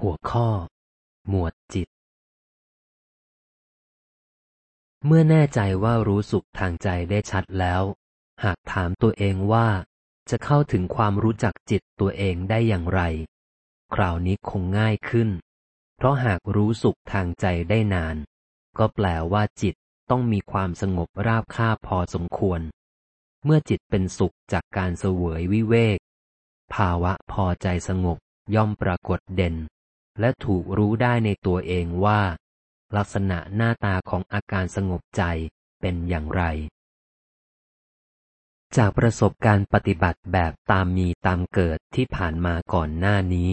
หัวข้อ หมวดจิต เมื่อแน่ใจว่ารู้สุขทางใจได้ชัดแล้ว หากถามตัวเองว่า จะเข้าถึงความรู้จักจิตตัวเองได้อย่างไร คราวนี้คงง่ายขึ้น เพราะหากรู้สุขทางใจได้นาน ก็แปลว่าจิตต้องมีความสงบราบคาบพอสมควร เมื่อจิตเป็นสุขจากการเสวยวิเวก ภาวะพอใจสงบย่อมปรากฏเด่น และถูกรู้ได้ในตัวเองว่า ลักษณะหน้าตาของอาการสงบใจเป็นอย่างไร จากประสบการณ์ปฏิบัติแบบตามมีตามเกิดที่ผ่านมาก่อนหน้านี้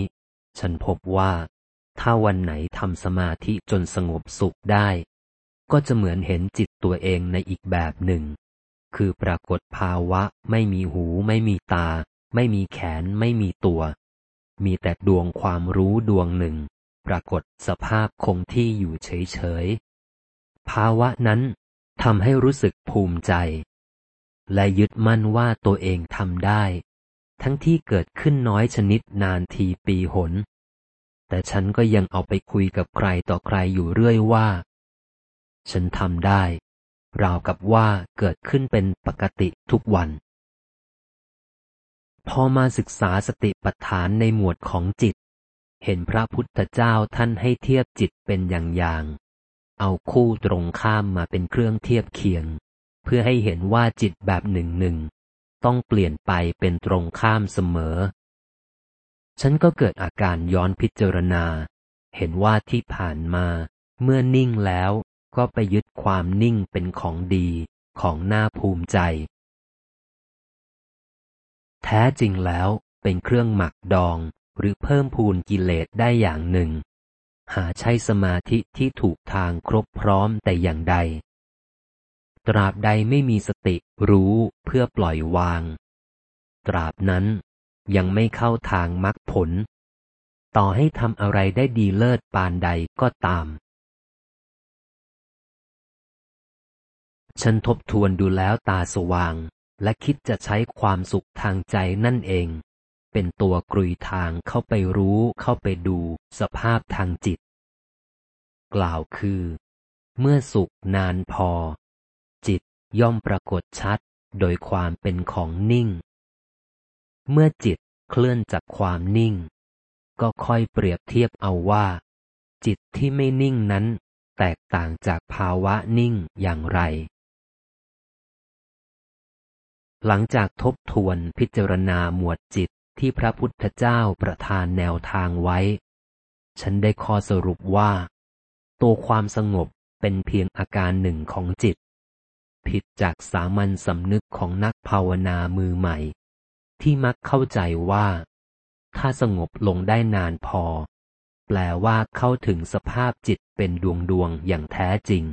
ฉันพบว่า ถ้าวันไหนทำสมาธิจนสงบสุขได้ ก็จะเหมือนเห็นจิตตัวเองในอีกแบบหนึ่ง คือปรากฏภาวะไม่มีหู ไม่มีตา ไม่มีแขน ไม่มีตัว มีแต่ดวงความรู้ดวงหนึ่ง ปรากฏสภาพคงที่อยู่เฉยๆ ภาวะนั้นทำให้รู้สึกภูมิใจ และยึดมั่นว่าตัวเองทำได้ ทั้งที่เกิดขึ้นน้อยชนิดนานทีปีหน แต่ฉันก็ยังเอาไปคุยกับใครต่อใครอยู่เรื่อยว่า ฉันทำได้ ราวกับว่าเกิดขึ้นเป็นปกติทุกวัน พอมาศึกษาสติปัฏฐานในหมวดของจิต เห็นพระพุทธเจ้าท่านให้เทียบจิตเป็นอย่างๆ เอาคู่ตรงข้ามมาเป็นเครื่องเทียบเคียง เพื่อให้เห็นว่าจิตแบบหนึ่งหนึ่งต้องเปลี่ยนไปเป็นตรงข้ามเสมอ ฉันก็เกิดอาการย้อนพิจารณา เห็นว่าที่ผ่านมา เมื่อนิ่งแล้วก็ไปยึดความนิ่งเป็นของดี ของน่าภูมิใจ ท้จริงแล้วเป็นเครื่องหมักดองหรือเพิ่มพูนกิเลสได้อย่างหนึ่ง หาใช้สมาธิที่ถูกทางครบพร้อมแต่อย่างใด ตราบใดไม่มีสติรู้เพื่อปล่อยวาง ตราบนั้นยังไม่เข้าทางมรรคผล ต่อให้ทำอะไรได้ดีเลิศปานใดก็ตาม ฉันทบทวนดูแล้วตาสว่าง และคิดจะใช้ความสุขทางใจนั่นเอง เป็นตัวกรุยทางเข้าไปรู้เข้าไปดูสภาพทางจิต กล่าวคือ เมื่อสุขนานพอ จิตย่อมปรากฏชัดโดยความเป็นของนิ่ง เมื่อจิตเคลื่อนจากความนิ่ง ก็ค่อยเปรียบเทียบเอาว่า จิตที่ไม่นิ่งนั้น แตกต่างจากภาวะนิ่งอย่างไร หลังจากทบทวนพิจารณาหมวดจิตที่พระพุทธเจ้าประทานแนวทางไว้ ฉันได้ข้อสรุปว่า ตัวความสงบเป็นเพียงอาการหนึ่งของจิต ผิดจากสามัญสำนึกของนักภาวนามือใหม่ ที่มักเข้าใจว่า ถ้าสงบลงได้นานพอ แปลว่าเข้าถึงสภาพจิตเป็นดวงดวงอย่างแท้จริง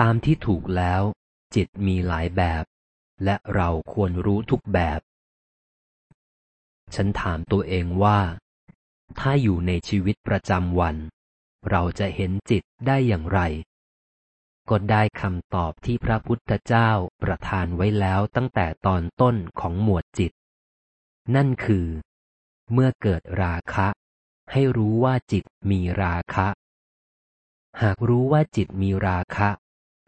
ตามที่ถูกแล้ว จิตมีหลายแบบ และเราควรรู้ทุกแบบ ฉันถามตัวเองว่า ถ้าอยู่ในชีวิตประจำวัน เราจะเห็นจิตได้อย่างไร ก็ได้คำตอบที่พระพุทธเจ้าประทานไว้แล้วตั้งแต่ตอนต้นของหมวดจิต นั่นคือ เมื่อเกิดราคะ ให้รู้ว่าจิตมีราคะ หากรู้ว่าจิตมีราคะ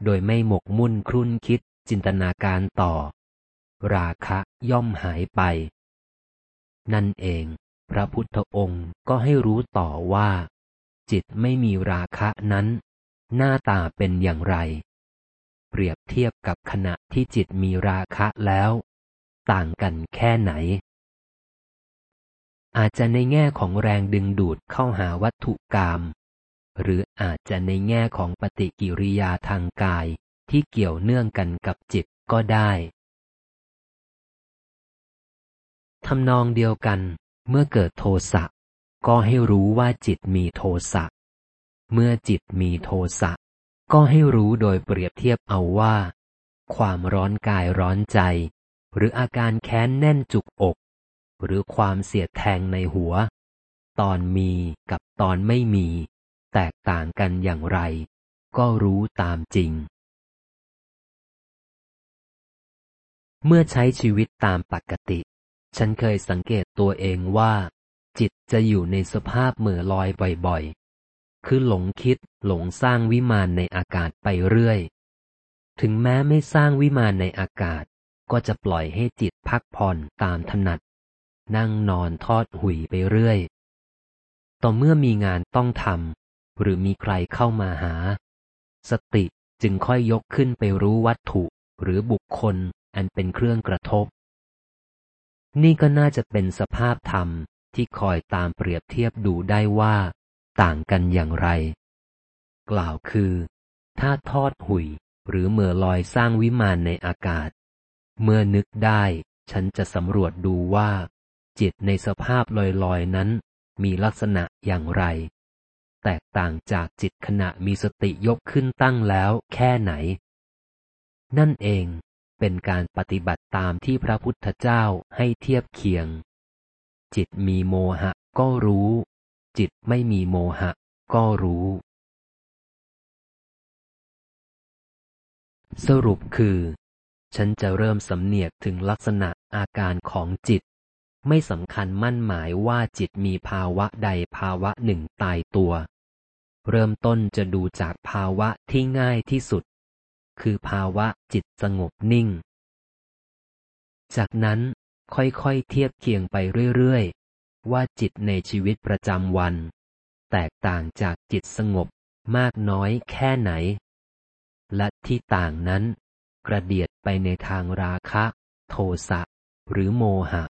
โดยไม่หมกมุ่นครุ่นคิดจินตนาการต่อ ราคะย่อมหายไป นั่นเอง พระพุทธองค์ก็ให้รู้ต่อว่า จิตไม่มีราคะนั้น หน้าตาเป็นอย่างไร เปรียบเทียบกับขณะที่จิตมีราคะแล้ว ต่างกันแค่ไหน อาจจะในแง่ของแรงดึงดูดเข้าหาวัตถุกรรม หรืออาจจะในแง่ของปฏิกิริยาทางกายที่เกี่ยวเนื่องกันกับจิตก็ได้ทำนองเดียวกัน เมื่อเกิดโทสะก็ให้รู้ว่าจิตมีโทสะ เมื่อจิตมีโทสะ ก็ให้รู้โดยเปรียบเทียบเอาว่า ความร้อนกายร้อนใจ หรืออาการแค้นแน่นจุกอก หรือความเสียดแทงในหัว ตอนมีกับตอนไม่มี แตกต่างกันอย่างไร ก็รู้ตามจริง เมื่อใช้ชีวิตตามปกติ ฉันเคยสังเกตตัวเองว่า จิตจะอยู่ในสภาพเหม่อลอยบ่อยๆ คือหลงคิดหลงสร้างวิมานในอากาศไปเรื่อย ถึงแม้ไม่สร้างวิมานในอากาศ ก็จะปล่อยให้จิตพักผ่อนตามถนัด นั่งนอนทอดหุยไปเรื่อยต่อเมื่อมีงานต้องทำ หรือมีใครเข้ามาหา สติจึงค่อยยกขึ้นไปรู้วัตถุหรือบุคคลอันเป็นเครื่องกระทบ นี่ก็น่าจะเป็นสภาพธรรมที่คอยตามเปรียบเทียบดูได้ว่า ต่างกันอย่างไร กล่าวคือ ถ้าทอดหุยหรือเมื่อลอยสร้างวิมานในอากาศ เมื่อนึกได้ ฉันจะสำรวจดูว่า จิตในสภาพลอยๆนั้นมีลักษณะอย่างไร แตกต่างจากจิตขณะมีสติยกขึ้นตั้งแล้วแค่ไหน นั่นเองเป็นการปฏิบัติตามที่พระพุทธเจ้าให้เทียบเคียง จิตมีโมหะก็รู้ จิตไม่มีโมหะก็รู้ สรุปคือ ฉันจะเริ่มสำเนียกถึงลักษณะอาการของจิต ไม่สำคัญมั่นหมายว่าจิตมีภาวะใดภาวะหนึ่งตายตัว เริ่มต้นจะดูจากภาวะที่ง่ายที่สุด คือภาวะจิตสงบนิ่ง จากนั้นค่อยๆเทียบเคียงไปเรื่อยๆ ว่าจิตในชีวิตประจำวัน แตกต่างจากจิตสงบมากน้อยแค่ไหน และที่ต่างนั้น กระเดียดไปในทางราคะ โทสะหรือโมหะ